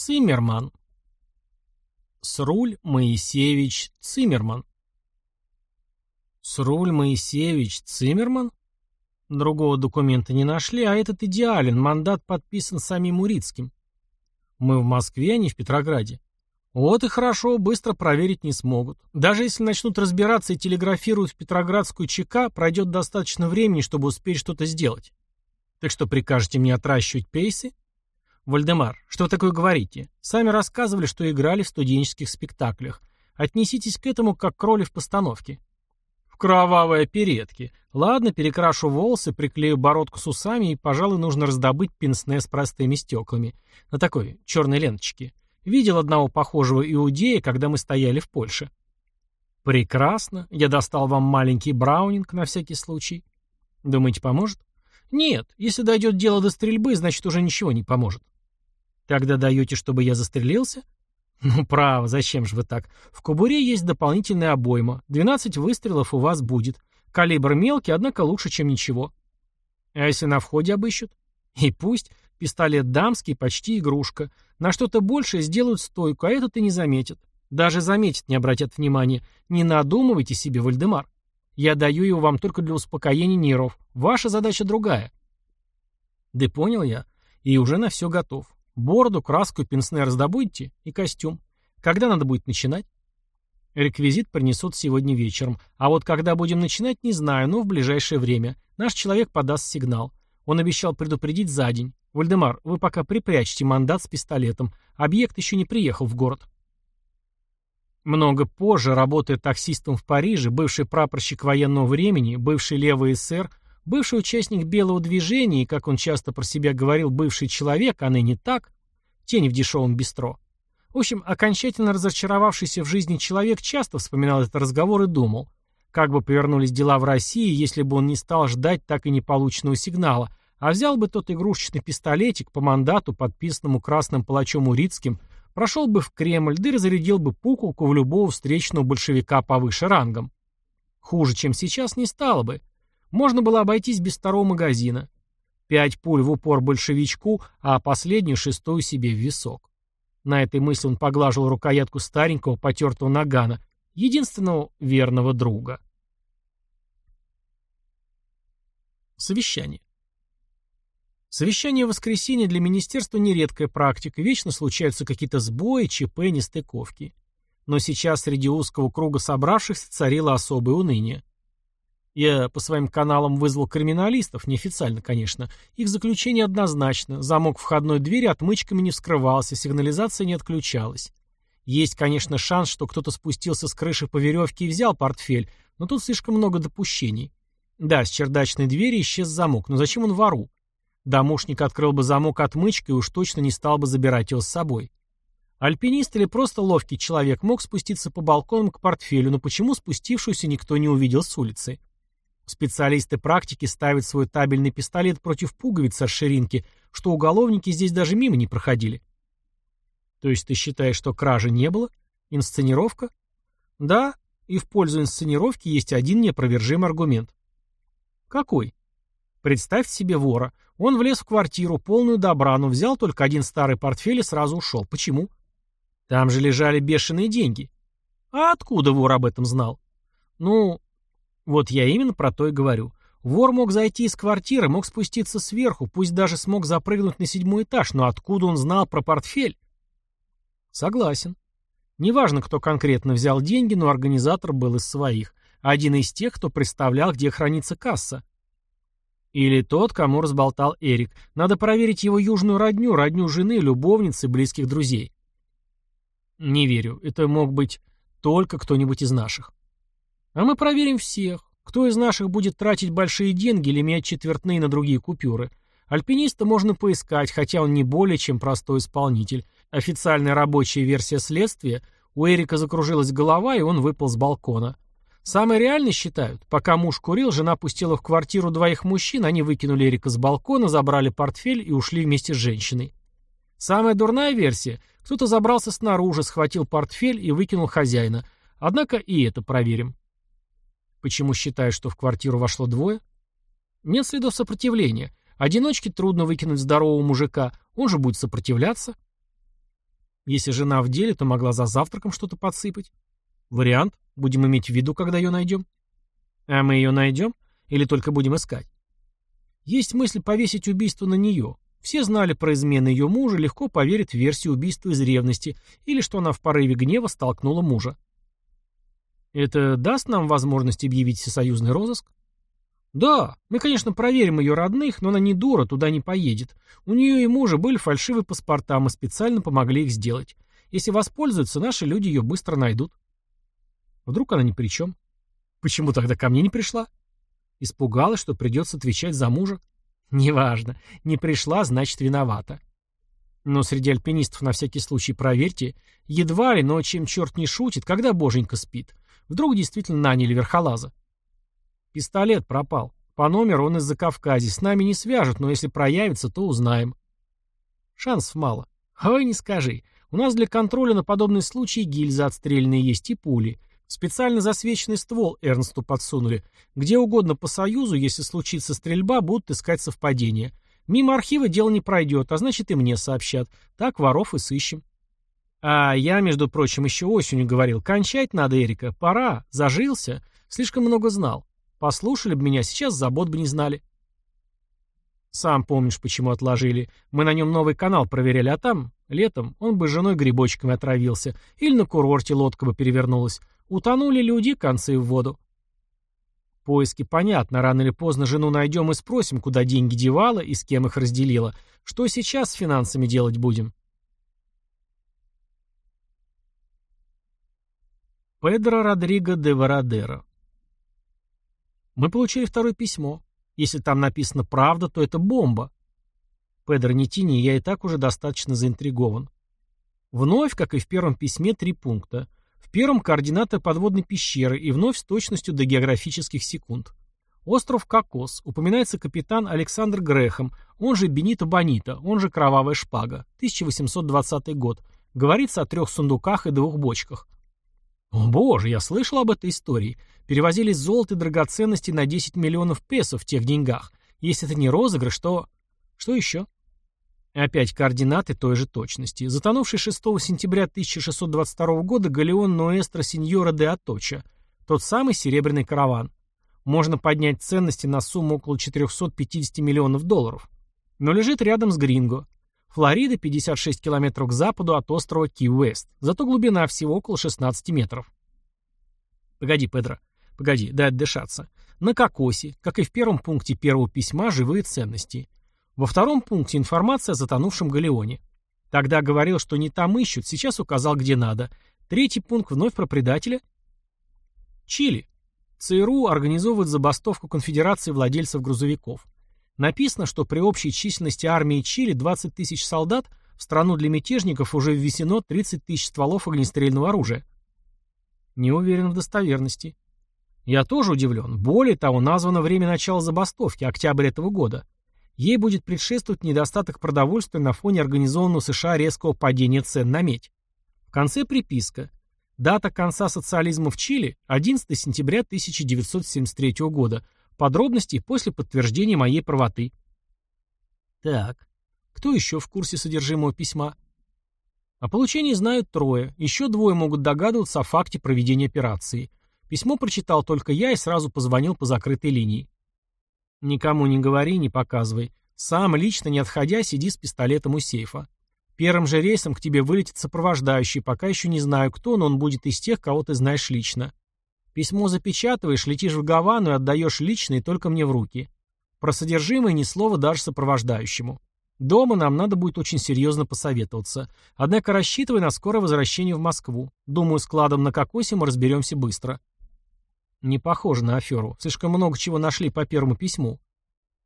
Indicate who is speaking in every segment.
Speaker 1: Циммерман. Сруль Моисеевич Циммерман. Сруль Моисеевич Циммерман? Другого документа не нашли, а этот идеален, мандат подписан самим Урицким. Мы в Москве, а не в Петрограде. Вот и хорошо, быстро проверить не смогут. Даже если начнут разбираться и телеграфируют в Петроградскую ЧК, пройдет достаточно времени, чтобы успеть что-то сделать. Так что прикажете мне отращивать пейсы? Вальдемар, что вы такое говорите? Сами рассказывали, что играли в студенческих спектаклях. Отнеситесь к этому как к роли в постановке. В кровавой оперетке. Ладно, перекрашу волосы, приклею бородку с усами и, пожалуй, нужно раздобыть пенсне с простыми стеклами. На такой черной ленточке. Видел одного похожего иудея, когда мы стояли в Польше. Прекрасно. Я достал вам маленький браунинг на всякий случай. Думаете, поможет? Нет. Если дойдет дело до стрельбы, значит, уже ничего не поможет. Тогда даете, чтобы я застрелился? Ну, право, зачем же вы так? В кобуре есть дополнительная обойма. 12 выстрелов у вас будет. Калибр мелкий, однако лучше, чем ничего. А если на входе обыщут? И пусть. Пистолет дамский, почти игрушка. На что-то большее сделают стойку, а этот и не заметят. Даже заметят, не обратят внимания. Не надумывайте себе, Вальдемар. Я даю его вам только для успокоения нервов. Ваша задача другая. Да понял я. И уже на все готов. Бороду, краску, пенсне раздобудете и костюм. Когда надо будет начинать? Реквизит принесут сегодня вечером. А вот когда будем начинать, не знаю, но в ближайшее время. Наш человек подаст сигнал. Он обещал предупредить за день. Вальдемар, вы пока припрячьте мандат с пистолетом. Объект еще не приехал в город. Много позже, работая таксистом в Париже, бывший прапорщик военного времени, бывший левый эсер, бывший участник белого движения и, как он часто про себя говорил, бывший человек, а ныне так, тень в дешевом бистро. В общем, окончательно разочаровавшийся в жизни человек часто вспоминал этот разговор и думал, как бы повернулись дела в России, если бы он не стал ждать так и не полученного сигнала, а взял бы тот игрушечный пистолетик по мандату, подписанному красным палачом Урицким, прошел бы в Кремль, да и разрядил бы пуколку в любого встречного большевика повыше рангом. Хуже, чем сейчас, не стало бы. Можно было обойтись без второго магазина. Пять пуль в упор большевичку, а последнюю шестую себе в висок. На этой мысли он поглаживал рукоятку старенького потертого нагана, единственного верного друга. Совещание. Совещание в воскресенье для министерства нередкая практика, вечно случаются какие-то сбои, ЧП, нестыковки. Но сейчас среди узкого круга собравшихся царило особое уныние. Я по своим каналам вызвал криминалистов, неофициально, конечно. Их заключение однозначно. Замок входной двери отмычками не вскрывался, сигнализация не отключалась. Есть, конечно, шанс, что кто-то спустился с крыши по веревке и взял портфель, но тут слишком много допущений. Да, с чердачной двери исчез замок, но зачем он вору? Домушник открыл бы замок отмычкой и уж точно не стал бы забирать его с собой. Альпинист или просто ловкий человек мог спуститься по балконам к портфелю, но почему спустившуюся никто не увидел с улицы? Специалисты практики ставят свой табельный пистолет против пуговицы от ширинки, что уголовники здесь даже мимо не проходили. То есть ты считаешь, что кражи не было? Инсценировка? Да, и в пользу инсценировки есть один неопровержимый аргумент. Какой? Представьте себе вора. Он влез в квартиру, полную добра, но взял только один старый портфель и сразу ушел. Почему? Там же лежали бешеные деньги. А откуда вор об этом знал? Ну, вот я именно про то и говорю. Вор мог зайти из квартиры, мог спуститься сверху, пусть даже смог запрыгнуть на седьмой этаж, но откуда он знал про портфель? Согласен. Неважно, кто конкретно взял деньги, но организатор был из своих. Один из тех, кто представлял, где хранится касса. Или тот, кому разболтал Эрик. Надо проверить его южную родню, родню жены, любовницы, близких друзей. Не верю. Это мог быть только кто-нибудь из наших. А мы проверим всех. Кто из наших будет тратить большие деньги или менять четвертные на другие купюры? Альпиниста можно поискать, хотя он не более чем простой исполнитель. Официальная рабочая версия следствия – у Эрика закружилась голова, и он выпал с балкона. Самое реальное считают, пока муж курил, жена пустила в квартиру двоих мужчин, они выкинули Эрика с балкона, забрали портфель и ушли вместе с женщиной. Самая дурная версия – кто-то забрался снаружи, схватил портфель и выкинул хозяина. Однако и это проверим. Почему считаешь, что в квартиру вошло двое? Нет следов сопротивления. Одиночке трудно выкинуть здорового мужика, он же будет сопротивляться. Если жена в деле, то могла за завтраком что-то подсыпать. Вариант. Будем иметь в виду, когда ее найдем. А мы ее найдем? Или только будем искать? Есть мысль повесить убийство на нее. Все знали про измены ее мужа, легко поверят в версию убийства из ревности или что она в порыве гнева столкнула мужа. Это даст нам возможность объявить всесоюзный розыск? Да, мы, конечно, проверим ее родных, но она не дура, туда не поедет. У нее и мужа были фальшивые паспорта, мы специально помогли их сделать. Если воспользуются, наши люди ее быстро найдут. Вдруг она ни при чем? Почему тогда ко мне не пришла? Испугалась, что придется отвечать за мужа? Неважно. Не пришла, значит, виновата. Но среди альпинистов на всякий случай проверьте. Едва ли, но чем черт не шутит, когда боженька спит. Вдруг действительно наняли верхолаза. Пистолет пропал. По номеру он из-за Кавказа. С нами не свяжут, но если проявится, то узнаем. Шансов мало. Ой, не скажи. У нас для контроля на подобный случай гильзы отстрельные есть и пули. Специально засвеченный ствол Эрнсту подсунули. Где угодно по Союзу, если случится стрельба, будут искать совпадения. Мимо архива дело не пройдет, а значит и мне сообщат. Так воров и сыщем. А я, между прочим, еще осенью говорил, кончать надо, Эрика, пора, зажился, слишком много знал. Послушали бы меня, сейчас забот бы не знали. Сам помнишь, почему отложили. Мы на нем новый канал проверяли, а там, летом, он бы с женой грибочками отравился. Или на курорте лодка бы перевернулась. Утонули люди, концы в воду. Поиски понятно, рано или поздно жену найдем и спросим, куда деньги девала и с кем их разделила. Что сейчас с финансами делать будем? Педро Родриго де Вородеро Мы получили второе письмо. Если там написано «правда», то это бомба. Педро, не тяни, я и так уже достаточно заинтригован. Вновь, как и в первом письме, три пункта. В первом координаты подводной пещеры и вновь с точностью до географических секунд. Остров Кокос. Упоминается капитан Александр Грехом, он же Бенито Бонита, он же Кровавая Шпага. 1820 год. Говорится о трех сундуках и двух бочках. Боже, я слышал об этой истории. Перевозили золото и драгоценности на 10 миллионов песо в тех деньгах. Если это не розыгрыш, то... Что еще? Опять координаты той же точности. Затонувший 6 сентября 1622 года галеон Ноэстро Синьора де Аточа. Тот самый серебряный караван. Можно поднять ценности на сумму около 450 миллионов долларов. Но лежит рядом с Гринго. Флорида 56 километров к западу от острова Ки-Уэст. Зато глубина всего около 16 метров. Погоди, Педро. Погоди, дай отдышаться. На кокосе, как и в первом пункте первого письма, живые ценности. Во втором пункте информация о затонувшем галеоне. Тогда говорил, что не там ищут, сейчас указал, где надо. Третий пункт вновь про предателя. Чили. ЦРУ организовывает забастовку конфедерации владельцев грузовиков. Написано, что при общей численности армии Чили 20 тысяч солдат, в страну для мятежников уже ввесено 30 тысяч стволов огнестрельного оружия. Не уверен в достоверности. Я тоже удивлен. Более того, названо время начала забастовки, октябрь этого года. Ей будет предшествовать недостаток продовольствия на фоне организованного США резкого падения цен на медь. В конце приписка. Дата конца социализма в Чили – 11 сентября 1973 года. Подробности после подтверждения моей правоты. Так, кто еще в курсе содержимого письма? О получении знают трое, еще двое могут догадываться о факте проведения операции. Письмо прочитал только я и сразу позвонил по закрытой линии. Никому не говори, не показывай. Сам, лично, не отходя, сиди с пистолетом у сейфа. Первым же рейсом к тебе вылетит сопровождающий, пока еще не знаю кто, но он будет из тех, кого ты знаешь лично. Письмо запечатываешь, летишь в Гавану и отдаешь лично и только мне в руки. Про содержимое ни слова даже сопровождающему. Дома нам надо будет очень серьезно посоветоваться. Однако рассчитывай на скорое возвращение в Москву. Думаю, складом на кокосе мы разберемся быстро. Не похоже на аферу. Слишком много чего нашли по первому письму.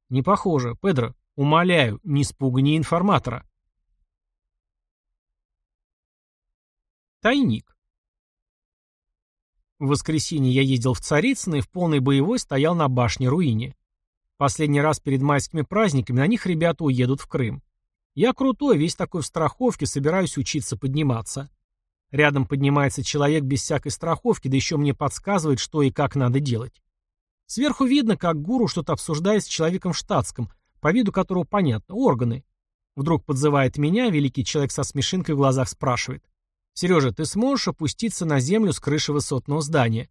Speaker 1: Не похоже. Педро, умоляю, не спугни информатора. Тайник. В воскресенье я ездил в Царицыно и в полной боевой стоял на башне-руине. Последний раз перед майскими праздниками на них ребята уедут в Крым. Я крутой, весь такой в страховке, собираюсь учиться подниматься. Рядом поднимается человек без всякой страховки, да еще мне подсказывает, что и как надо делать. Сверху видно, как гуру что-то обсуждает с человеком в штатском, по виду которого понятно, органы. Вдруг подзывает меня, великий человек со смешинкой в глазах спрашивает. «Сережа, ты сможешь опуститься на землю с крыши высотного здания?»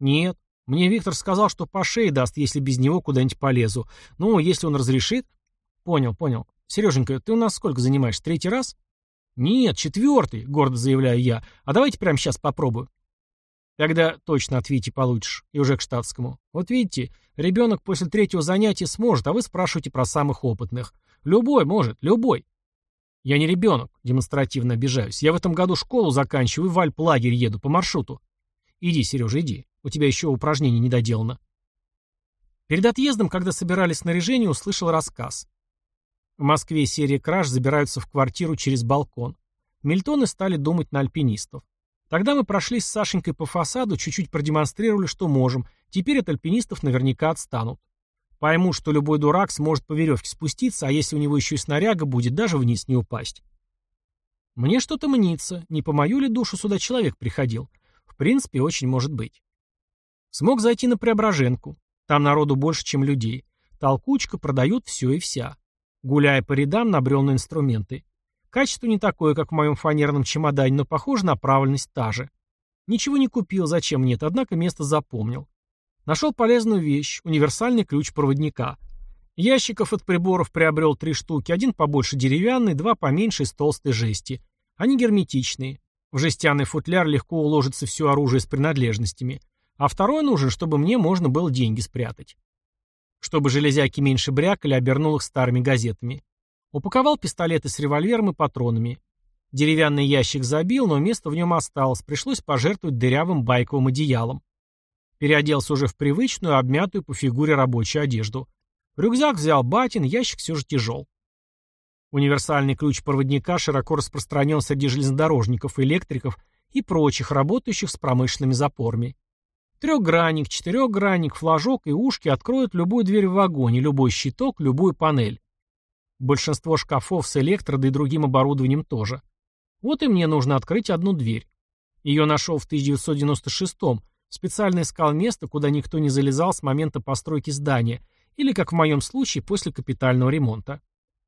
Speaker 1: «Нет. Мне Виктор сказал, что по шее даст, если без него куда-нибудь полезу. Ну, если он разрешит...» «Понял, понял. Сереженька, ты у нас сколько занимаешь? Третий раз?» «Нет, четвертый», — гордо заявляю я. «А давайте прямо сейчас попробую». Тогда точно от получишь. И уже к штатскому. Вот видите, ребенок после третьего занятия сможет, а вы спрашиваете про самых опытных. Любой может, любой. Я не ребенок, демонстративно обижаюсь. Я в этом году школу заканчиваю и в Альп-лагерь еду по маршруту. Иди, Сережа, иди. У тебя еще упражнение не доделано. Перед отъездом, когда собирали снаряжение, услышал рассказ. В Москве серия краж забираются в квартиру через балкон. Мильтоны стали думать на альпинистов. Тогда мы прошлись с Сашенькой по фасаду, чуть-чуть продемонстрировали, что можем. Теперь от альпинистов наверняка отстанут. Пойму, что любой дурак сможет по веревке спуститься, а если у него еще и снаряга будет, даже вниз не упасть. Мне что-то мнится, не по мою ли душу сюда человек приходил. В принципе, очень может быть. Смог зайти на Преображенку. Там народу больше, чем людей. Толкучка, продают все и вся. Гуляя по рядам, набрел на инструменты. Качество не такое, как в моем фанерном чемодане, но, похоже, направленность та же. Ничего не купил, зачем нет, однако место запомнил. Нашел полезную вещь, универсальный ключ проводника. Ящиков от приборов приобрел три штуки, один побольше деревянный, два поменьше из толстой жести. Они герметичные. В жестяный футляр легко уложится все оружие с принадлежностями. А второй нужен, чтобы мне можно было деньги спрятать. Чтобы железяки меньше брякали, обернул их старыми газетами. Упаковал пистолеты с револьвером и патронами. Деревянный ящик забил, но место в нем осталось, пришлось пожертвовать дырявым байковым одеялом. Переоделся уже в привычную, обмятую по фигуре рабочую одежду. Рюкзак взял батин, ящик все же тяжел. Универсальный ключ проводника широко распространен среди железнодорожников, электриков и прочих, работающих с промышленными запорами. Трехгранник, четырехгранник, флажок и ушки откроют любую дверь в вагоне, любой щиток, любую панель. Большинство шкафов с электродой и другим оборудованием тоже. Вот и мне нужно открыть одну дверь. Ее нашел в 1996-м, специально искал место, куда никто не залезал с момента постройки здания, или, как в моем случае, после капитального ремонта.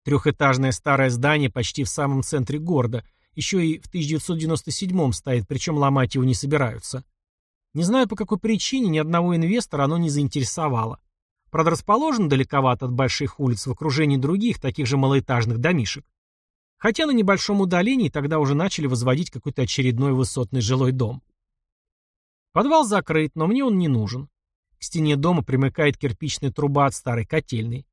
Speaker 1: Трехэтажное старое здание почти в самом центре города, еще и в 1997-м стоит, причем ломать его не собираются. Не знаю, по какой причине ни одного инвестора оно не заинтересовало. Правда, расположен далековато от больших улиц в окружении других, таких же малоэтажных домишек. Хотя на небольшом удалении тогда уже начали возводить какой-то очередной высотный жилой дом. Подвал закрыт, но мне он не нужен. К стене дома примыкает кирпичная труба от старой котельной.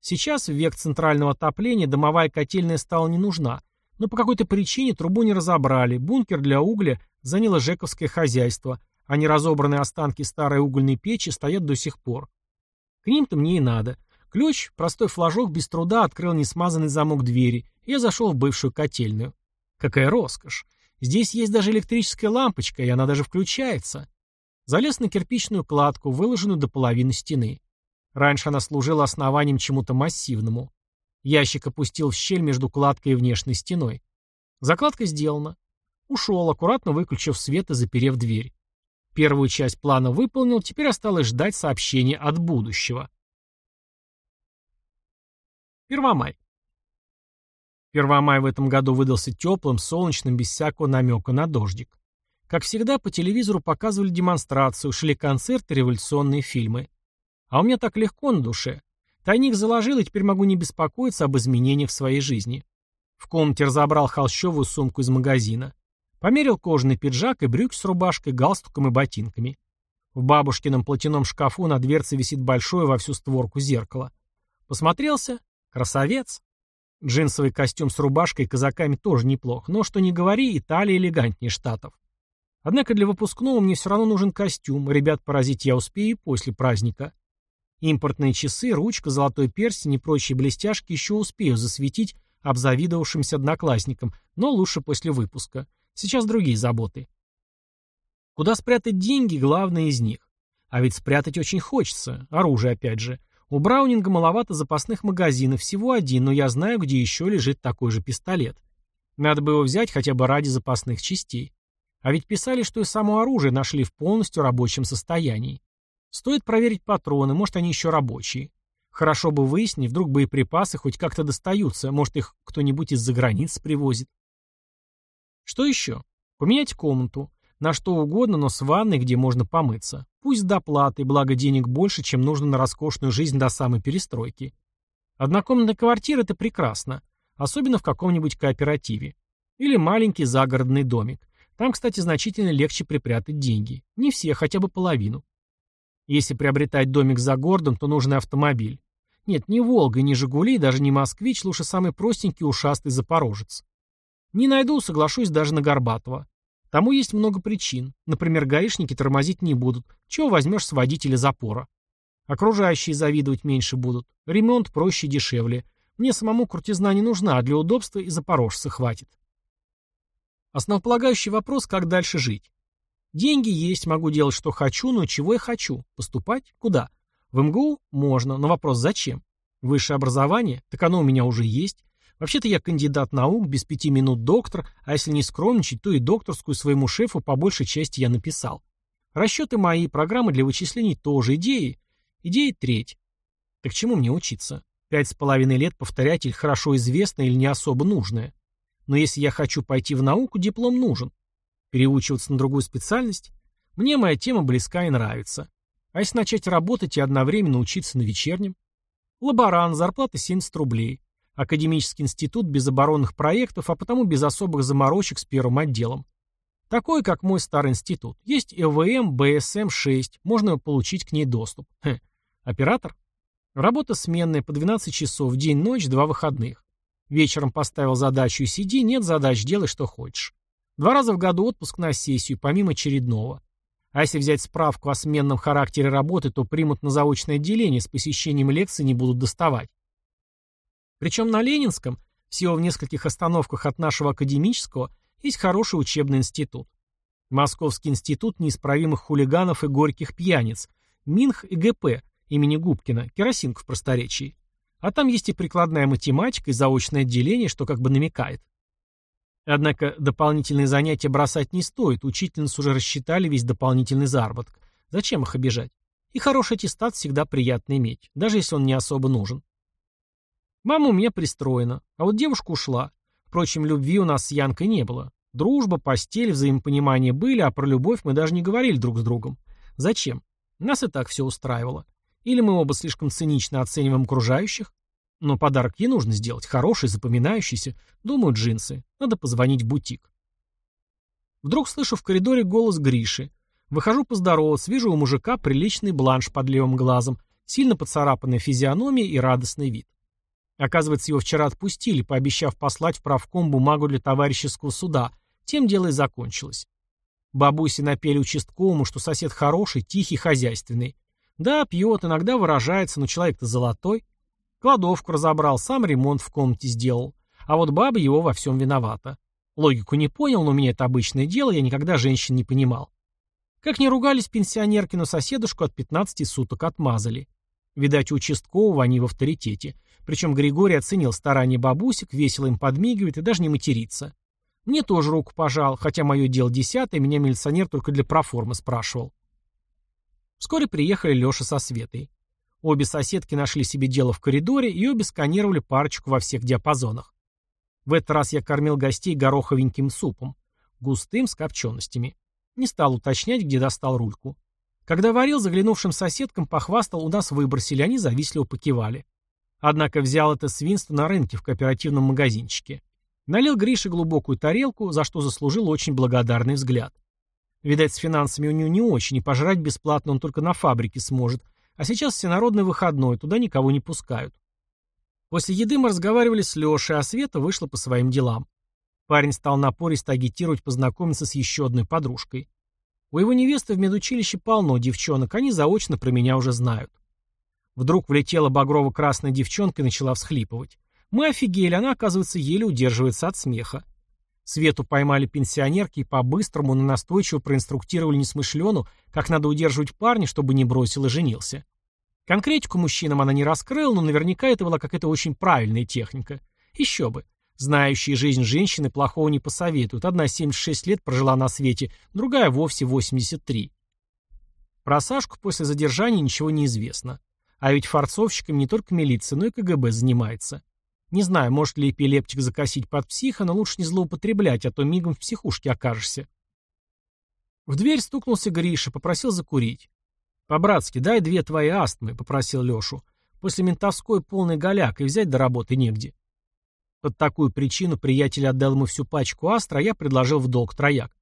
Speaker 1: Сейчас, в век центрального отопления, домовая котельная стала не нужна, но по какой-то причине трубу не разобрали, бункер для угля заняло жековское хозяйство, а неразобранные останки старой угольной печи стоят до сих пор. К ним-то мне и надо. Ключ, простой флажок, без труда открыл несмазанный замок двери, и я зашел в бывшую котельную. Какая роскошь! Здесь есть даже электрическая лампочка, и она даже включается. Залез на кирпичную кладку, выложенную до половины стены. Раньше она служила основанием чему-то массивному. Ящик опустил в щель между кладкой и внешней стеной. Закладка сделана. Ушел, аккуратно выключив свет и заперев дверь. Первую часть плана выполнил, теперь осталось ждать сообщения от будущего. Первомай. Первомай в этом году выдался теплым, солнечным, без всякого намека на дождик. Как всегда, по телевизору показывали демонстрацию, шли концерты, революционные фильмы. А у меня так легко на душе. Тайник заложил, и теперь могу не беспокоиться об изменениях в своей жизни. В комнате разобрал холщовую сумку из магазина. Померил кожаный пиджак и брюки с рубашкой, галстуком и ботинками. В бабушкином платяном шкафу на дверце висит большое во всю створку зеркало. Посмотрелся? Красавец. Джинсовый костюм с рубашкой и казаками тоже неплох, но, что не говори, Италия элегантнее Штатов. Однако для выпускного мне все равно нужен костюм, ребят поразить я успею после праздника. Импортные часы, ручка, золотой перстень и прочие блестяшки еще успею засветить обзавидовавшимся одноклассникам, но лучше после выпуска. Сейчас другие заботы. Куда спрятать деньги – главное из них. А ведь спрятать очень хочется. Оружие, опять же. У Браунинга маловато запасных магазинов, всего один, но я знаю, где еще лежит такой же пистолет. Надо бы его взять хотя бы ради запасных частей. А ведь писали, что и само оружие нашли в полностью рабочем состоянии. Стоит проверить патроны, может они еще рабочие. Хорошо бы выяснить, вдруг боеприпасы хоть как-то достаются, может их кто-нибудь из-за границ привозит. Что еще? Поменять комнату. На что угодно, но с ванной, где можно помыться. Пусть с доплатой, благо денег больше, чем нужно на роскошную жизнь до самой перестройки. Однокомнатная квартира – это прекрасно. Особенно в каком-нибудь кооперативе. Или маленький загородный домик. Там, кстати, значительно легче припрятать деньги. Не все, хотя бы половину. Если приобретать домик за городом, то нужен автомобиль. Нет, не «Волга», не «Жигули», даже не «Москвич», лучше самый простенький ушастый «Запорожец». Не найду, соглашусь даже на Горбатова. Тому есть много причин. Например, гаишники тормозить не будут. Чего возьмешь с водителя запора? Окружающие завидовать меньше будут. Ремонт проще и дешевле. Мне самому крутизна не нужна, а для удобства и запорожца хватит. Основополагающий вопрос, как дальше жить. Деньги есть, могу делать, что хочу, но чего я хочу? Поступать? Куда? В МГУ? Можно, но вопрос зачем? Высшее образование? Так оно у меня уже есть. Вообще-то я кандидат наук, без пяти минут доктор, а если не скромничать, то и докторскую своему шефу по большей части я написал. Расчеты мои, программы для вычислений тоже, идеи. Идеи треть. Так чему мне учиться? Пять с половиной лет повторять или хорошо известное, или не особо нужное. Но если я хочу пойти в науку, диплом нужен. Переучиваться на другую специальность? Мне моя тема близка и нравится. А если начать работать и одновременно учиться на вечернем? Лаборант, зарплата 70 рублей. Академический институт без оборонных проектов, а потому без особых заморочек с первым отделом. Такой, как мой старый институт. Есть ЭВМ, БСМ-6, можно получить к ней доступ. Хм. Оператор? Работа сменная по 12 часов, день-ночь, два выходных. Вечером поставил задачу и сиди, нет задач, делай что хочешь. Два раза в году отпуск на сессию, помимо очередного. А если взять справку о сменном характере работы, то примут на заочное отделение, с посещением лекций не будут доставать. Причем на Ленинском, всего в нескольких остановках от нашего академического, есть хороший учебный институт. Московский институт неисправимых хулиганов и горьких пьяниц, Минх и ГП имени Губкина, керосинка в просторечии. А там есть и прикладная математика, и заочное отделение, что как бы намекает. Однако дополнительные занятия бросать не стоит, учительницы уже рассчитали весь дополнительный заработок. Зачем их обижать? И хороший аттестат всегда приятно иметь, даже если он не особо нужен. Мама у меня пристроена, а вот девушка ушла. Впрочем, любви у нас с Янкой не было. Дружба, постель, взаимопонимание были, а про любовь мы даже не говорили друг с другом. Зачем? Нас и так все устраивало. Или мы оба слишком цинично оцениваем окружающих? Но подарок ей нужно сделать, хороший, запоминающийся. Думаю, джинсы. Надо позвонить в бутик. Вдруг слышу в коридоре голос Гриши. Выхожу поздороваться, вижу у мужика приличный бланш под левым глазом, сильно поцарапанная физиономия и радостный вид. Оказывается, его вчера отпустили, пообещав послать в правком бумагу для товарищеского суда. Тем дело и закончилось. Бабуси напели участковому, что сосед хороший, тихий, хозяйственный. Да, пьет, иногда выражается, но человек-то золотой. Кладовку разобрал, сам ремонт в комнате сделал. А вот баба его во всем виновата. Логику не понял, но у меня это обычное дело, я никогда женщин не понимал. Как не ругались пенсионерки, но соседушку от 15 суток отмазали. Видать, у участкового они в авторитете. Причем Григорий оценил старания бабусек, весело им подмигивает и даже не матерится. Мне тоже руку пожал, хотя мое дело десятое, меня милиционер только для проформы спрашивал. Вскоре приехали Леша со Светой. Обе соседки нашли себе дело в коридоре и обе сканировали парочку во всех диапазонах. В этот раз я кормил гостей гороховеньким супом, густым с копченостями. Не стал уточнять, где достал рульку. Когда варил, заглянувшим соседкам похвастал, у нас выбросили, они завистливо покивали. Однако взял это свинство на рынке в кооперативном магазинчике. Налил Грише глубокую тарелку, за что заслужил очень благодарный взгляд. Видать, с финансами у него не очень, и пожрать бесплатно он только на фабрике сможет. А сейчас всенародный выходной, туда никого не пускают. После еды мы разговаривали с Лешей, а Света вышла по своим делам. Парень стал напористо агитировать познакомиться с еще одной подружкой. У его невесты в медучилище полно девчонок, они заочно про меня уже знают. Вдруг влетела багрово-красная девчонка и начала всхлипывать. Мы офигели, она, оказывается, еле удерживается от смеха. Свету поймали пенсионерки и по-быстрому, но настойчиво проинструктировали несмышлену, как надо удерживать парня, чтобы не бросил и женился. Конкретику мужчинам она не раскрыла, но наверняка это была какая-то очень правильная техника. Еще бы. Знающие жизнь женщины плохого не посоветуют. Одна 76 лет прожила на свете, другая вовсе 83. Про Сашку после задержания ничего не известно. А ведь форцовщиком не только милиция, но и КГБ занимается. Не знаю, может ли эпилептик закосить под психа, но лучше не злоупотреблять, а то мигом в психушке окажешься. В дверь стукнулся Гриша, попросил закурить. «По-братски, дай две твои астмы», — попросил Лешу. «После ментовской полный голяк, и взять до работы негде». Под такую причину приятель отдал ему всю пачку астра, а я предложил в долг трояк.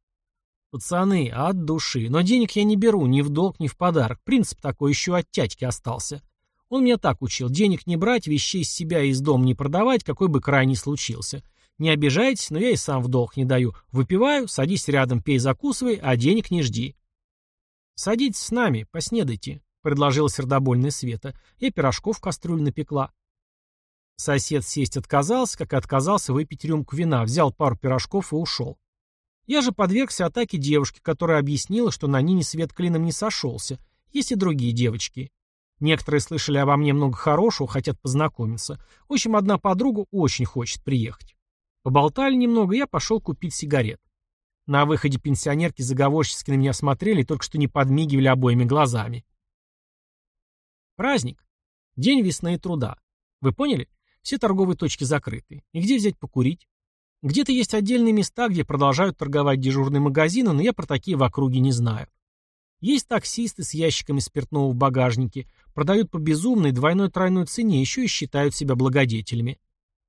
Speaker 1: «Пацаны, от души. Но денег я не беру, ни в долг, ни в подарок. Принцип такой еще от тятьки остался. Он меня так учил. Денег не брать, вещей из себя и из дома не продавать, какой бы край ни случился. Не обижайтесь, но я и сам в долг не даю. Выпиваю, садись рядом, пей, закусывай, а денег не жди. Садитесь с нами, поснедайте, предложила сердобольная Света. Я пирожков в кастрюлю напекла. Сосед сесть отказался, как и отказался выпить рюмку вина, взял пару пирожков и ушел. Я же подвергся атаке девушки, которая объяснила, что на Нине свет клином не сошелся. Есть и другие девочки. Некоторые слышали обо мне много хорошего, хотят познакомиться. В общем, одна подруга очень хочет приехать. Поболтали немного, я пошел купить сигарет. На выходе пенсионерки заговорчески на меня смотрели только что не подмигивали обоими глазами. Праздник. День весны и труда. Вы поняли? Все торговые точки закрыты. И где взять покурить? Где-то есть отдельные места, где продолжают торговать дежурные магазины, но я про такие в округе не знаю. Есть таксисты с ящиками спиртного в багажнике, продают по безумной двойной-тройной цене, еще и считают себя благодетелями.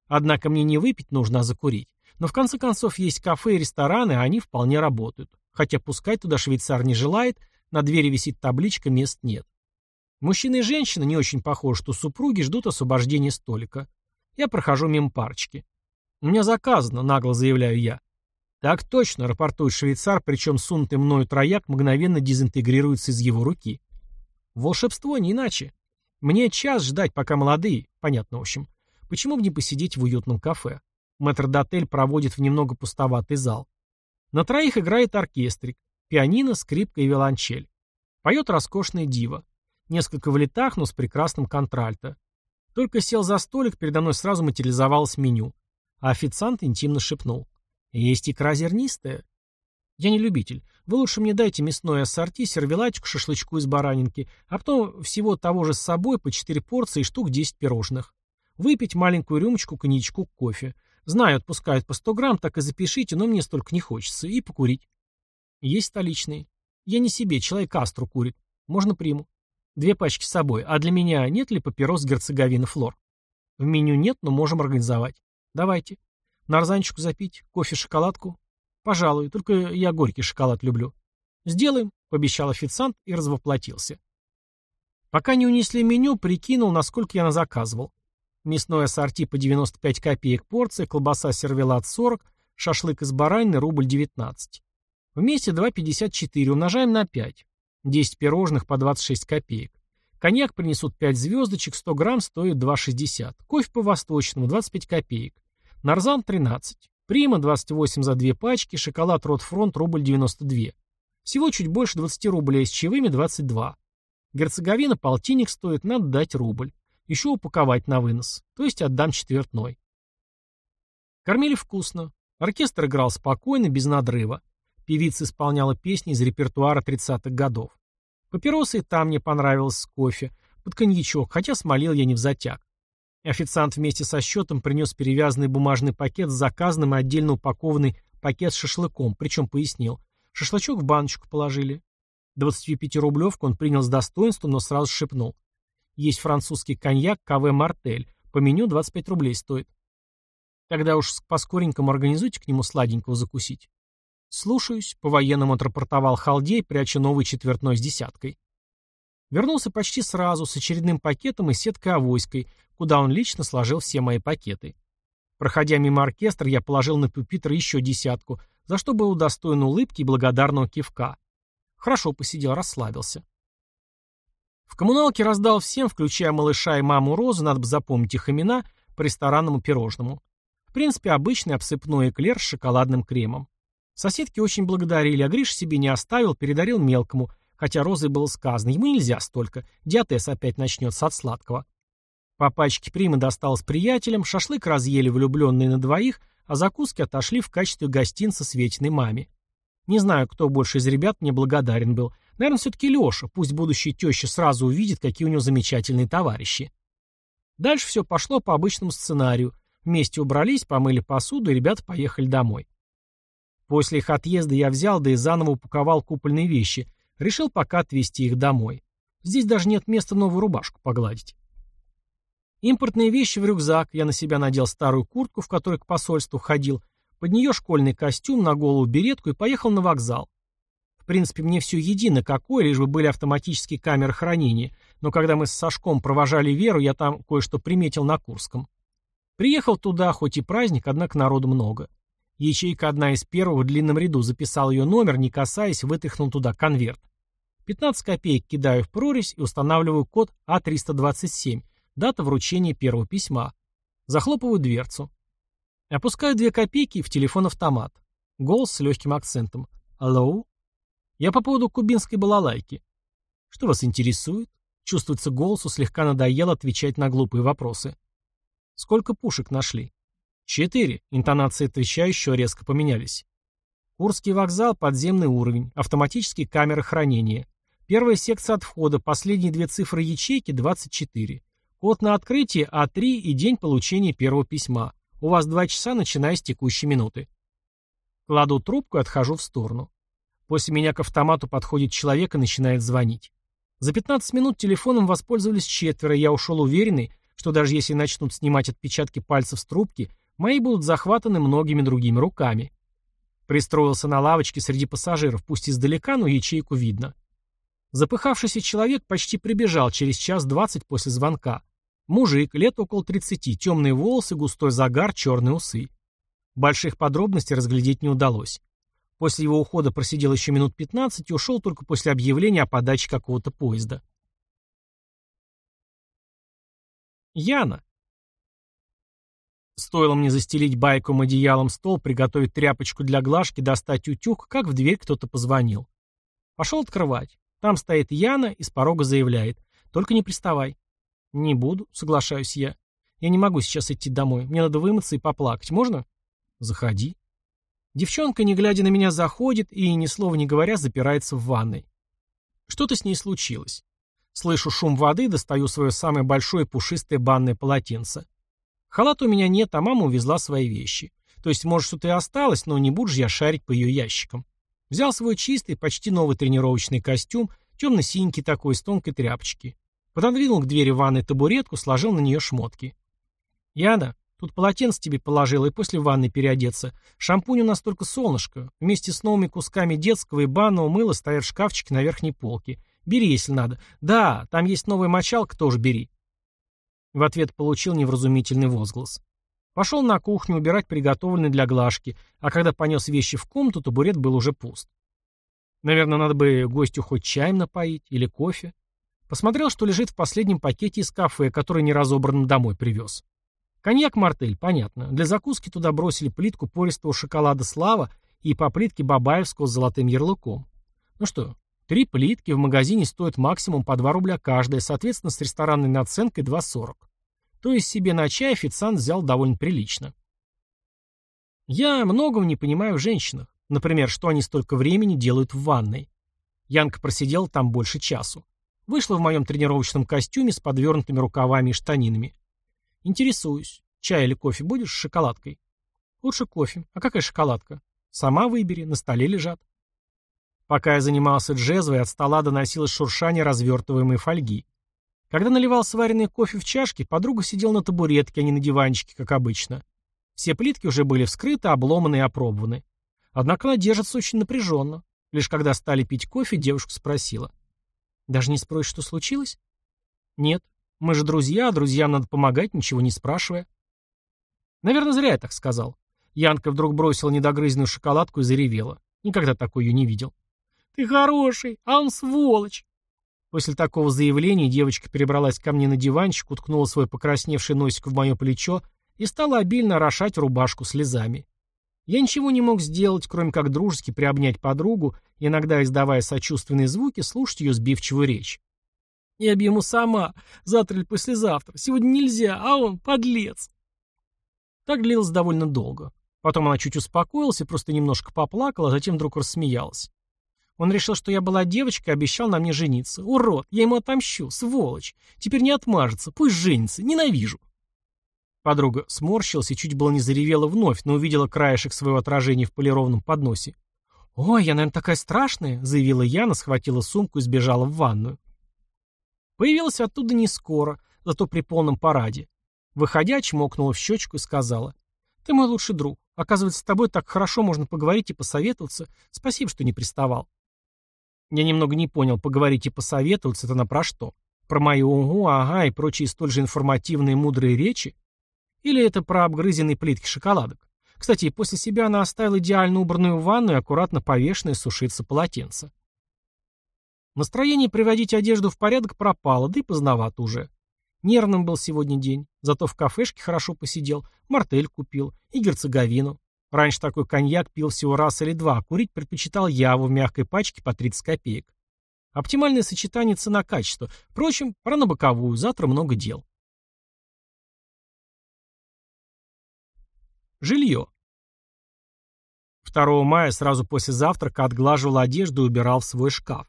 Speaker 1: Однако мне не выпить нужно, а закурить. Но в конце концов есть кафе и рестораны, а они вполне работают. Хотя пускать туда швейцар не желает, на двери висит табличка «Мест нет». Мужчина и женщина не очень похожи, что супруги ждут освобождения столика. Я прохожу мимо парочки. «У меня заказано», — нагло заявляю я. «Так точно», — рапортует швейцар, причем сунутый мною трояк мгновенно дезинтегрируется из его руки. Волшебство не иначе. Мне час ждать, пока молодые, понятно, в общем. Почему бы не посидеть в уютном кафе? Мэтр-дотель проводит в немного пустоватый зал. На троих играет оркестрик. Пианино, скрипка и виолончель. Поет роскошная дива. Несколько в летах, но с прекрасным контральто. Только сел за столик, передо мной сразу материализовалось меню. А официант интимно шепнул. «Есть икра зернистая?» «Я не любитель. Вы лучше мне дайте мясное ассорти, сервелатику, шашлычку из баранинки, а потом всего того же с собой по четыре порции и штук десять пирожных. Выпить маленькую рюмочку коньячку кофе. Знаю, отпускают по сто грамм, так и запишите, но мне столько не хочется. И покурить. Есть столичные. Я не себе, человек астру курит. Можно приму. Две пачки с собой. А для меня нет ли папирос Герцеговина Флор? В меню нет, но можем организовать. Давайте. Нарзанчику запить, кофе, шоколадку. Пожалуй, только я горький шоколад люблю. Сделаем, пообещал официант и развоплотился. Пока не унесли меню, прикинул, насколько я назаказывал. Мясное ассорти по 95 копеек порция, колбаса сервелат 40, шашлык из баранины рубль 19. Вместе 2,54 умножаем на 5. 10 пирожных по 26 копеек. Коньяк принесут 5 звездочек, 100 грамм стоит 2,60. Кофе по-восточному 25 копеек. Нарзан 13. Прима 28 за две пачки, шоколад Ротфронт рубль 92. Всего чуть больше 20 рублей, с чаевыми 22. Герцеговина полтинник стоит, надо дать рубль. Еще упаковать на вынос, то есть отдам четвертной. Кормили вкусно. Оркестр играл спокойно, без надрыва. Певица исполняла песни из репертуара 30-х годов. Папиросы и там мне понравилось с кофе, под коньячок, хотя смолил я не в затяг. Официант вместе со счетом принес перевязанный бумажный пакет с заказанным и отдельно упакованный пакет с шашлыком, причем пояснил. Шашлычок в баночку положили. 25-рублевку он принял с достоинством, но сразу шепнул. Есть французский коньяк КВ «Мартель». По меню 25 рублей стоит. Тогда уж по-скоренькому организуйте к нему сладенького закусить. Слушаюсь, по-военному отрапортовал Халдей, пряча новый четвертной с десяткой. Вернулся почти сразу, с очередным пакетом и сеткой авоськой, куда он лично сложил все мои пакеты. Проходя мимо оркестра, я положил на пюпитр еще десятку, за что был удостоен улыбки и благодарного кивка. Хорошо посидел, расслабился. В коммуналке раздал всем, включая малыша и маму Розу, надо бы запомнить их имена, по ресторанному пирожному. В принципе, обычный обсыпной эклер с шоколадным кремом. Соседки очень благодарили, а Гриш себе не оставил, передарил мелкому, Хотя Розой было сказано, ему нельзя столько, диатез опять начнется от сладкого. По пачке примы досталось приятелям, шашлык разъели влюбленные на двоих, а закуски отошли в качестве гостинца Светиной маме. Не знаю, кто больше из ребят мне благодарен был. Наверное, все-таки Леша, пусть будущая теща сразу увидит, какие у него замечательные товарищи. Дальше все пошло по обычному сценарию. Вместе убрались, помыли посуду, и ребята поехали домой. После их отъезда я взял, да и заново упаковал купольные вещи. Решил пока отвезти их домой. Здесь даже нет места новую рубашку погладить. Импортные вещи в рюкзак, я на себя надел старую куртку, в которой к посольству ходил, под нее школьный костюм, на голову беретку и поехал на вокзал. В принципе, мне все едино какой, лишь бы были автоматические камеры хранения, но когда мы с Сашком провожали Веру, я там кое-что приметил на Курском. Приехал туда, хоть и праздник, однако народу много. Ячейка одна из первых в длинном ряду, записал ее номер, не касаясь, вытряхнул туда конверт. 15 копеек кидаю в прорезь и устанавливаю код А327, дата вручения первого письма. Захлопываю дверцу. Опускаю две копейки в телефон-автомат. Голос с легким акцентом. «Алло?» Я по поводу кубинской балалайки. Что вас интересует? Чувствуется голосу слегка надоело отвечать на глупые вопросы. Сколько пушек нашли? Четыре. Интонации отвечающего резко поменялись. Курский вокзал, подземный уровень, автоматические камеры хранения. Первая секция от входа, последние две цифры ячейки 24. Код на открытие А3 и день получения первого письма. У вас два часа, начиная с текущей минуты. Кладу трубку и отхожу в сторону. После меня к автомату подходит человек и начинает звонить. За 15 минут телефоном воспользовались четверо, я ушел уверенный, что даже если начнут снимать отпечатки пальцев с трубки, Мои будут захватаны многими другими руками. Пристроился на лавочке среди пассажиров, пусть издалека, но ячейку видно. Запыхавшийся человек почти прибежал через час двадцать после звонка. Мужик, лет около тридцати, темные волосы, густой загар, черные усы. Больших подробностей разглядеть не удалось. После его ухода просидел еще минут пятнадцать и ушел только после объявления о подаче какого-то поезда. Яна. Стоило мне застелить байком одеялом стол, приготовить тряпочку для глажки, достать утюг, как в дверь кто-то позвонил. Пошел открывать. Там стоит Яна и с порога заявляет. Только не приставай. Не буду, соглашаюсь я. Я не могу сейчас идти домой. Мне надо вымыться и поплакать. Можно? Заходи. Девчонка, не глядя на меня, заходит и, ни слова не говоря, запирается в ванной. Что-то с ней случилось. Слышу шум воды, достаю свое самое большое пушистое банное полотенце. Халата у меня нет, а мама увезла свои вещи. То есть, может, что-то и осталось, но не буду же я шарить по ее ящикам. Взял свой чистый, почти новый тренировочный костюм, темно-синенький такой, с тонкой тряпочки. Пододвинул к двери ванной табуретку, сложил на нее шмотки. «Яна, тут полотенце тебе положила и после ванны переодеться. Шампунь у нас только солнышко. Вместе с новыми кусками детского и банного мыла стоят шкафчике на верхней полке. Бери, если надо. Да, там есть новая мочалка, тоже бери. В ответ получил невразумительный возглас. Пошел на кухню убирать приготовленный для глажки, а когда понес вещи в комнату, табурет был уже пуст. Наверное, надо бы гостю хоть чаем напоить или кофе. Посмотрел, что лежит в последнем пакете из кафе, который неразобранным домой привез. Коньяк-мартель, понятно. Для закуски туда бросили плитку пористого шоколада «Слава» и по плитке бабаевского с золотым ярлыком. Ну что, Три плитки в магазине стоят максимум по 2 рубля каждая, соответственно, с ресторанной наценкой 2,40. То есть себе на чай официант взял довольно прилично. Я многого не понимаю в женщинах. Например, что они столько времени делают в ванной. Янка просидела там больше часу. Вышла в моем тренировочном костюме с подвернутыми рукавами и штанинами. Интересуюсь. Чай или кофе будешь с шоколадкой? Лучше кофе. А какая шоколадка? Сама выбери, на столе лежат. Пока я занимался джезвой, от стола доносилось шуршание развертываемой фольги. Когда наливал сваренный кофе в чашки, подруга сидела на табуретке, а не на диванчике, как обычно. Все плитки уже были вскрыты, обломаны и опробованы. Однако она держится очень напряженно. Лишь когда стали пить кофе, девушка спросила. «Даже не спросишь, что случилось?» «Нет. Мы же друзья, а друзьям надо помогать, ничего не спрашивая». «Наверное, зря я так сказал». Янка вдруг бросила недогрызенную шоколадку и заревела. Никогда такой ее не видел. Ты хороший, а он сволочь. После такого заявления девочка перебралась ко мне на диванчик, уткнула свой покрасневший носик в мое плечо и стала обильно орошать рубашку слезами. Я ничего не мог сделать, кроме как дружески приобнять подругу, иногда издавая сочувственные звуки, слушать ее сбивчивую речь. Я б ему сама, завтра или послезавтра. Сегодня нельзя, а он подлец. Так длилось довольно долго. Потом она чуть успокоилась и просто немножко поплакала, а затем вдруг рассмеялась. Он решил, что я была девочкой, обещал на мне жениться. Урод, я ему отомщу, сволочь. Теперь не отмажется, пусть женится, ненавижу. Подруга сморщилась и чуть было не заревела вновь, но увидела краешек своего отражения в полированном подносе. «Ой, я, наверное, такая страшная», — заявила Яна, схватила сумку и сбежала в ванную. Появилась оттуда не скоро, зато при полном параде. Выходя, чмокнула в щечку и сказала. «Ты мой лучший друг. Оказывается, с тобой так хорошо можно поговорить и посоветоваться. Спасибо, что не приставал». Я немного не понял, поговорить и посоветоваться это на про что? Про мою угу, ага и прочие столь же информативные мудрые речи? Или это про обгрызенные плитки шоколадок? Кстати, после себя она оставила идеально убранную ванну и аккуратно повешенное сушиться полотенце. Настроение приводить одежду в порядок пропало, да и поздновато уже. Нервным был сегодня день, зато в кафешке хорошо посидел, мартель купил и герцоговину. Раньше такой коньяк пил всего раз или два, а курить предпочитал яву в мягкой пачке по 30 копеек. Оптимальное сочетание цена-качество. Впрочем, пора на боковую, завтра много дел. Жилье. 2 мая сразу после завтрака отглаживал одежду и убирал в свой шкаф.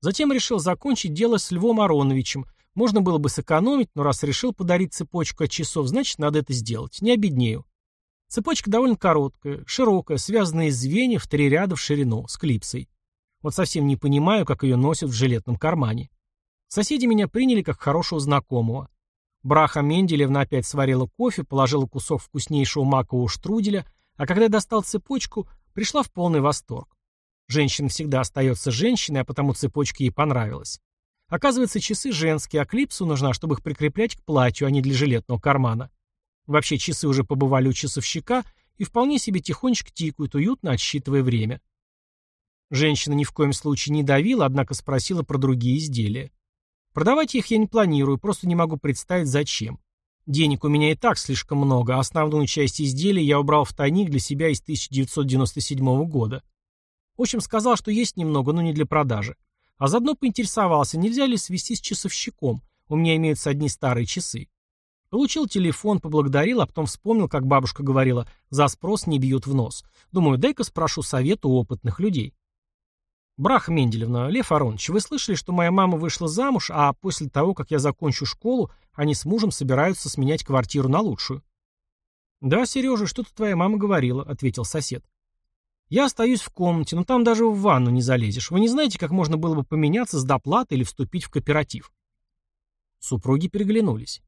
Speaker 1: Затем решил закончить дело с Львом Ароновичем. Можно было бы сэкономить, но раз решил подарить цепочку от часов, значит, надо это сделать. Не обеднею. Цепочка довольно короткая, широкая, связанная из звеньев три ряда в ширину, с клипсой. Вот совсем не понимаю, как ее носят в жилетном кармане. Соседи меня приняли как хорошего знакомого. Браха Менделевна опять сварила кофе, положила кусок вкуснейшего макового штруделя, а когда я достал цепочку, пришла в полный восторг. Женщина всегда остается женщиной, а потому цепочка ей понравилась. Оказывается, часы женские, а клипсу нужна, чтобы их прикреплять к платью, а не для жилетного кармана. Вообще часы уже побывали у часовщика и вполне себе тихонечко тикают, уютно отсчитывая время. Женщина ни в коем случае не давила, однако спросила про другие изделия. Продавать их я не планирую, просто не могу представить зачем. Денег у меня и так слишком много, а основную часть изделий я убрал в тайник для себя из 1997 года. В общем, сказал, что есть немного, но не для продажи. А заодно поинтересовался, нельзя ли свести с часовщиком. У меня имеются одни старые часы. Получил телефон, поблагодарил, а потом вспомнил, как бабушка говорила, за спрос не бьют в нос. Думаю, дай-ка спрошу совета у опытных людей. Брах Менделевна, Лев Аронович, вы слышали, что моя мама вышла замуж, а после того, как я закончу школу, они с мужем собираются сменять квартиру на лучшую? Да, Сережа, что-то твоя мама говорила, ответил сосед. Я остаюсь в комнате, но там даже в ванну не залезешь. Вы не знаете, как можно было бы поменяться с доплатой или вступить в кооператив? Супруги переглянулись.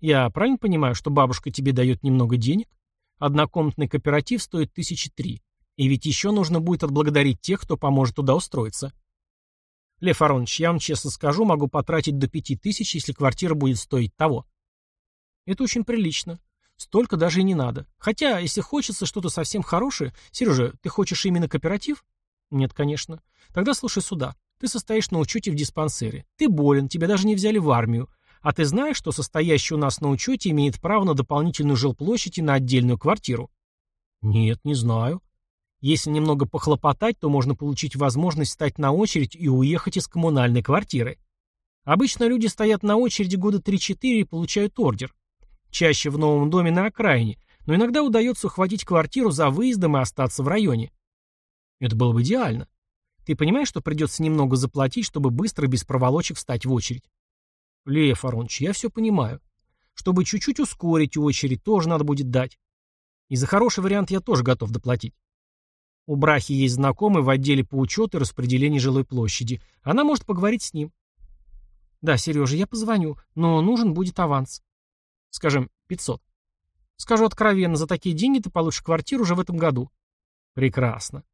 Speaker 1: Я правильно понимаю, что бабушка тебе дает немного денег? Однокомнатный кооператив стоит тысячи три. И ведь еще нужно будет отблагодарить тех, кто поможет туда устроиться. Лев Аронович, я вам честно скажу, могу потратить до пяти тысяч, если квартира будет стоить того. Это очень прилично. Столько даже и не надо. Хотя, если хочется что-то совсем хорошее... Сережа, ты хочешь именно кооператив? Нет, конечно. Тогда слушай сюда. Ты состоишь на учете в диспансере. Ты болен, тебя даже не взяли в армию. А ты знаешь, что состоящий у нас на учете имеет право на дополнительную жилплощадь и на отдельную квартиру? Нет, не знаю. Если немного похлопотать, то можно получить возможность стать на очередь и уехать из коммунальной квартиры. Обычно люди стоят на очереди года 3-4 и получают ордер. Чаще в новом доме на окраине, но иногда удается ухватить квартиру за выездом и остаться в районе. Это было бы идеально. Ты понимаешь, что придется немного заплатить, чтобы быстро без проволочек встать в очередь? Лев Аронович, я все понимаю. Чтобы чуть-чуть ускорить очередь, тоже надо будет дать. И за хороший вариант я тоже готов доплатить. У Брахи есть знакомый в отделе по учету и распределению жилой площади. Она может поговорить с ним. Да, Сережа, я позвоню, но нужен будет аванс. Скажем, 500. Скажу откровенно, за такие деньги ты получишь квартиру уже в этом году. Прекрасно.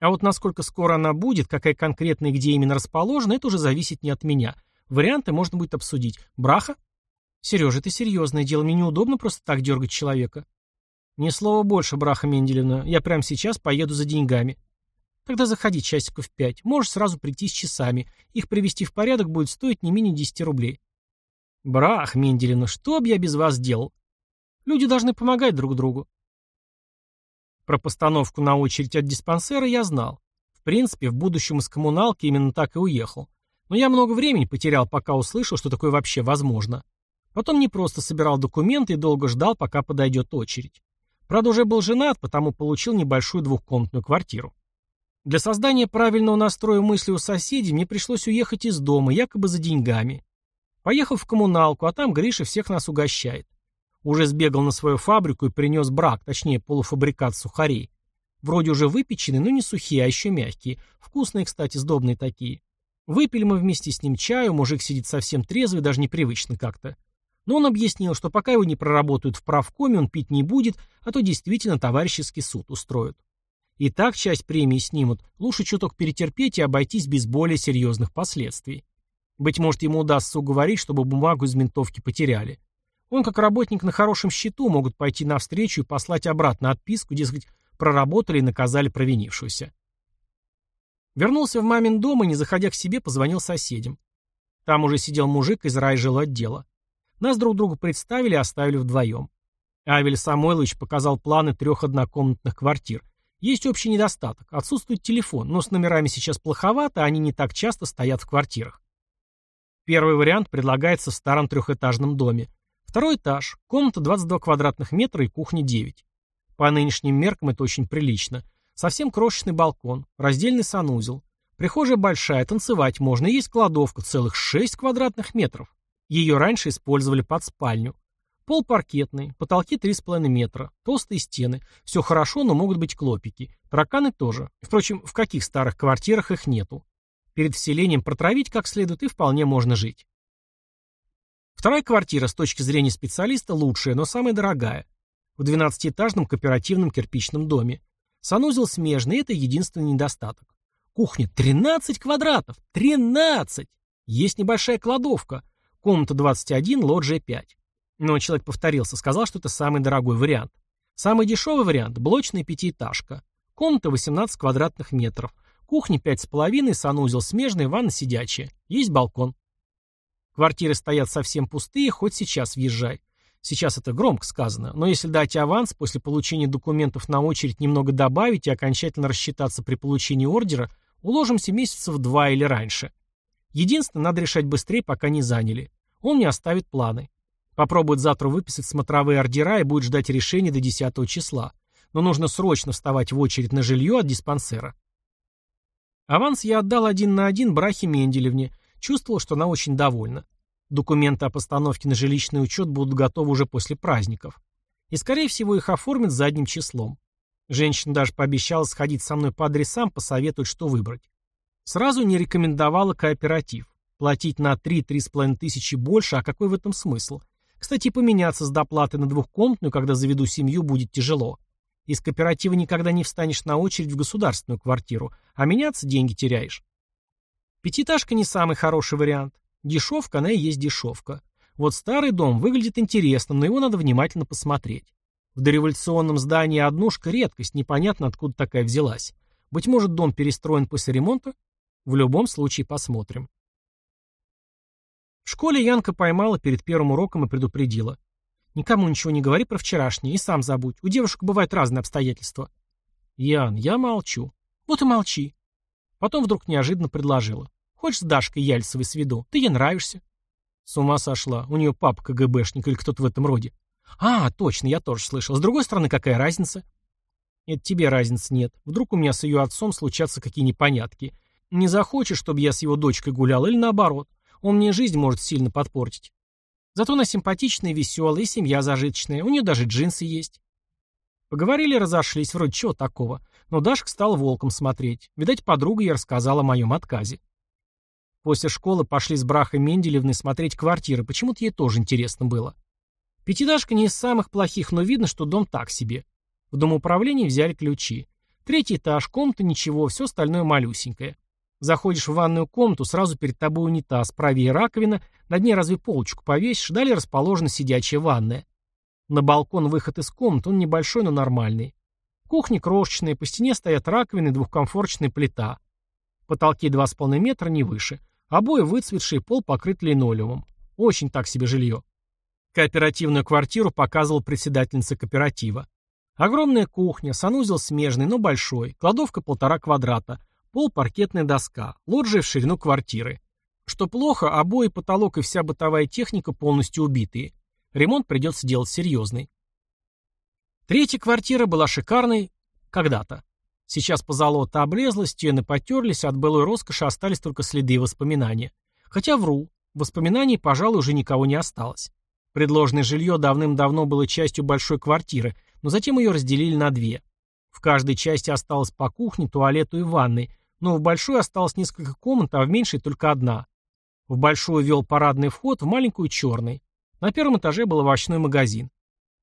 Speaker 1: А вот насколько скоро она будет, какая конкретно и где именно расположена, это уже зависит не от меня. Варианты можно будет обсудить. Браха? Сережа, это серьезное дело. Мне неудобно просто так дергать человека. Ни слова больше, Браха Менделевна. Я прямо сейчас поеду за деньгами. Тогда заходи часиков в пять. Можешь сразу прийти с часами. Их привести в порядок будет стоить не менее 10 рублей. Брах, Менделевна, что б я без вас делал? Люди должны помогать друг другу. Про постановку на очередь от диспансера я знал. В принципе, в будущем из коммуналки именно так и уехал. Но я много времени потерял, пока услышал, что такое вообще возможно. Потом не просто собирал документы и долго ждал, пока подойдет очередь. Правда, уже был женат, потому получил небольшую двухкомнатную квартиру. Для создания правильного настроя мысли у соседей мне пришлось уехать из дома, якобы за деньгами. Поехал в коммуналку, а там Гриша всех нас угощает. Уже сбегал на свою фабрику и принес брак, точнее полуфабрикат сухарей. Вроде уже выпеченные, но не сухие, а еще мягкие. Вкусные, кстати, сдобные такие. Выпили мы вместе с ним чаю, мужик сидит совсем трезвый, даже непривычно как-то. Но он объяснил, что пока его не проработают в правкоме, он пить не будет, а то действительно товарищеский суд устроят. И так часть премии снимут, лучше чуток перетерпеть и обойтись без более серьезных последствий. Быть может, ему удастся уговорить, чтобы бумагу из ментовки потеряли. Он, как работник на хорошем счету, могут пойти навстречу и послать обратно отписку, дескать, проработали и наказали провинившегося. Вернулся в мамин дом и, не заходя к себе, позвонил соседям. Там уже сидел мужик из райжилотдела. Нас друг другу представили и оставили вдвоем. Авель Самойлович показал планы трех однокомнатных квартир. Есть общий недостаток. Отсутствует телефон, но с номерами сейчас плоховато, они не так часто стоят в квартирах. Первый вариант предлагается в старом трехэтажном доме. Второй этаж, комната 22 квадратных метра и кухня 9. По нынешним меркам это очень прилично. Совсем крошечный балкон, раздельный санузел. Прихожая большая, танцевать можно, есть кладовка, целых 6 квадратных метров. Ее раньше использовали под спальню. Пол паркетный, потолки 3,5 метра, толстые стены. Все хорошо, но могут быть клопики. Тараканы тоже. Впрочем, в каких старых квартирах их нету. Перед вселением протравить как следует и вполне можно жить. Вторая квартира с точки зрения специалиста лучшая, но самая дорогая. В 12-этажном кооперативном кирпичном доме. Санузел смежный, это единственный недостаток. Кухня 13 квадратов! 13! Есть небольшая кладовка. Комната 21, лоджия 5. Но человек повторился, сказал, что это самый дорогой вариант. Самый дешевый вариант – блочная пятиэтажка. Комната 18 квадратных метров. Кухня 5,5, санузел смежный, ванна сидячая. Есть балкон. Квартиры стоят совсем пустые, хоть сейчас въезжай. Сейчас это громко сказано, но если дать аванс, после получения документов на очередь немного добавить и окончательно рассчитаться при получении ордера, уложимся месяцев два или раньше. Единственное, надо решать быстрее, пока не заняли. Он не оставит планы. Попробует завтра выписать смотровые ордера и будет ждать решения до 10 числа. Но нужно срочно вставать в очередь на жилье от диспансера. Аванс я отдал один на один Брахе Менделевне, чувствовал, что она очень довольна. Документы о постановке на жилищный учет будут готовы уже после праздников. И, скорее всего, их оформят задним числом. Женщина даже пообещала сходить со мной по адресам, посоветовать, что выбрать. Сразу не рекомендовала кооператив. Платить на 3-3,5 тысячи больше, а какой в этом смысл? Кстати, поменяться с доплаты на двухкомнатную, когда заведу семью, будет тяжело. Из кооператива никогда не встанешь на очередь в государственную квартиру, а меняться деньги теряешь. Пятиэтажка не самый хороший вариант. Дешевка, она и есть дешевка. Вот старый дом выглядит интересным, но его надо внимательно посмотреть. В дореволюционном здании однушка – редкость, непонятно откуда такая взялась. Быть может, дом перестроен после ремонта? В любом случае посмотрим. В школе Янка поймала перед первым уроком и предупредила. «Никому ничего не говори про вчерашнее и сам забудь. У девушек бывают разные обстоятельства». «Ян, я молчу». «Вот и молчи». Потом вдруг неожиданно предложила. «Хочешь с Дашкой Яльцевой сведу? Ты ей нравишься». С ума сошла. У нее папа КГБшник или кто-то в этом роде. «А, точно, я тоже слышал. С другой стороны, какая разница?» «Это тебе разницы нет. Вдруг у меня с ее отцом случатся какие непонятки. Не захочешь, чтобы я с его дочкой гулял, или наоборот. Он мне жизнь может сильно подпортить. Зато она симпатичная, веселая, и семья зажиточная, у нее даже джинсы есть. Поговорили, разошлись, вроде чего такого. Но Дашка стал волком смотреть. Видать, подруга ей рассказала о моем отказе. После школы пошли с Брахой Менделевной смотреть квартиры, почему-то ей тоже интересно было. Пятидашка не из самых плохих, но видно, что дом так себе. В дом управления взяли ключи. Третий этаж, комната ничего, все остальное малюсенькое. Заходишь в ванную комнату, сразу перед тобой унитаз, правее раковина, на дне разве полочку повесишь, далее расположена сидячая ванная. На балкон выход из комнаты, он небольшой, но нормальный. Кухня крошечная, по стене стоят раковины двухкомфорочная плита. Потолки 2,5 метра, не выше. Обои выцветшие, пол покрыт линолеумом. Очень так себе жилье. Кооперативную квартиру показывал председательница кооператива. Огромная кухня, санузел смежный, но большой, кладовка полтора квадрата, Пол – паркетная доска, лоджия в ширину квартиры. Что плохо, обои, потолок и вся бытовая техника полностью убитые. Ремонт придется делать серьезный. Третья квартира была шикарной когда-то. Сейчас позолота облезла, стены потерлись, от былой роскоши остались только следы и воспоминания. Хотя вру, воспоминаний, пожалуй, уже никого не осталось. Предложенное жилье давным-давно было частью большой квартиры, но затем ее разделили на две. В каждой части осталось по кухне, туалету и ванной, но в большой осталось несколько комнат, а в меньшей только одна. В большую вел парадный вход, в маленькую черный. На первом этаже был овощной магазин.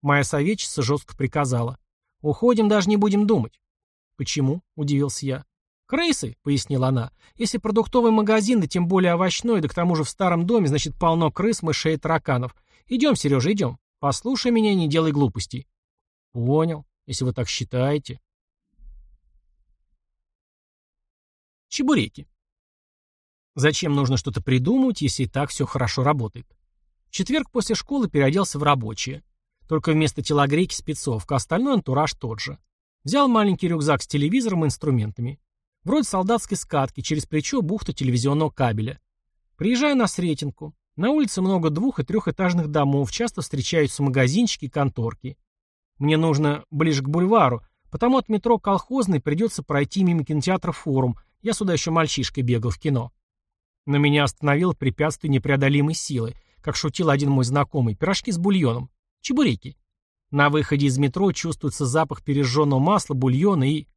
Speaker 1: Моя советчица жестко приказала. «Уходим, даже не будем думать». «Почему?» – удивился я. «Крысы», — пояснила она. «Если продуктовый магазин, да тем более овощной, да к тому же в старом доме, значит полно крыс, мышей и тараканов. Идем, Сережа, идем. Послушай меня не делай глупостей». «Понял, если вы так считаете». Чебуреки. Зачем нужно что-то придумывать, если и так все хорошо работает? В четверг после школы переоделся в рабочее. Только вместо телогрейки спецовка, остальной антураж тот же. Взял маленький рюкзак с телевизором и инструментами. Вроде солдатской скатки, через плечо бухта телевизионного кабеля. Приезжаю на Сретенку. На улице много двух- и трехэтажных домов, часто встречаются магазинчики и конторки. Мне нужно ближе к бульвару, потому от метро Колхозный придется пройти мимо кинотеатра «Форум». Я сюда еще мальчишкой бегал в кино. Но меня остановило препятствие непреодолимой силы. Как шутил один мой знакомый, пирожки с бульоном. Чебуреки. На выходе из метро чувствуется запах пережженного масла, бульона и...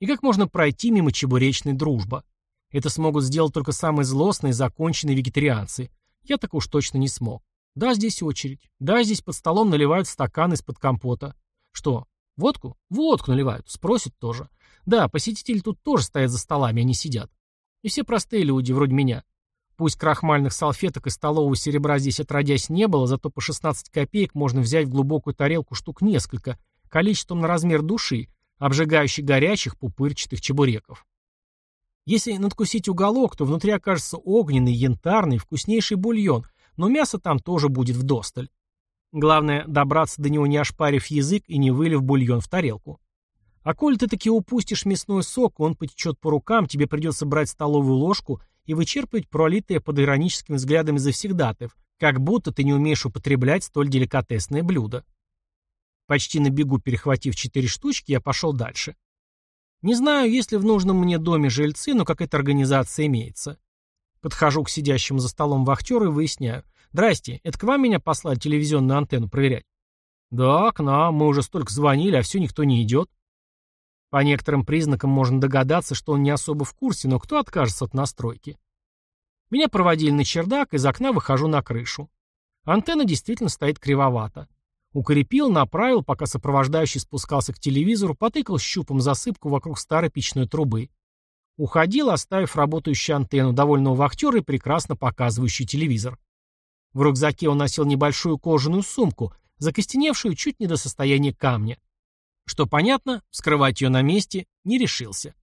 Speaker 1: И как можно пройти мимо чебуречной дружбы? Это смогут сделать только самые злостные, законченные вегетарианцы. Я так уж точно не смог. Да, здесь очередь. Да, здесь под столом наливают стакан из-под компота. Что, водку? Водку наливают. Спросят тоже. Да, посетители тут тоже стоят за столами, они сидят. И все простые люди, вроде меня. Пусть крахмальных салфеток и столового серебра здесь отродясь не было, зато по 16 копеек можно взять в глубокую тарелку штук несколько, количеством на размер души, обжигающих горячих пупырчатых чебуреков. Если надкусить уголок, то внутри окажется огненный, янтарный, вкуснейший бульон, но мясо там тоже будет вдосталь. Главное, добраться до него не ошпарив язык и не вылив бульон в тарелку. А коль ты таки упустишь мясной сок, он потечет по рукам, тебе придется брать столовую ложку и вычерпывать пролитое под ироническими взглядами завсегдатаев, как будто ты не умеешь употреблять столь деликатесное блюдо. Почти на бегу перехватив четыре штучки, я пошел дальше. Не знаю, есть ли в нужном мне доме жильцы, но какая-то организация имеется. Подхожу к сидящему за столом вахтеру и выясняю. «Здрасте, это к вам меня послали телевизионную антенну проверять?» «Да, к нам. Мы уже столько звонили, а все никто не идет». По некоторым признакам можно догадаться, что он не особо в курсе, но кто откажется от настройки? Меня проводили на чердак, из окна выхожу на крышу. Антенна действительно стоит кривовато. Укрепил, направил, пока сопровождающий спускался к телевизору, потыкал щупом засыпку вокруг старой печной трубы. Уходил, оставив работающую антенну, довольного вахтера и прекрасно показывающий телевизор. В рюкзаке он носил небольшую кожаную сумку, закостеневшую чуть не до состояния камня. Что понятно, вскрывать ее на месте не решился.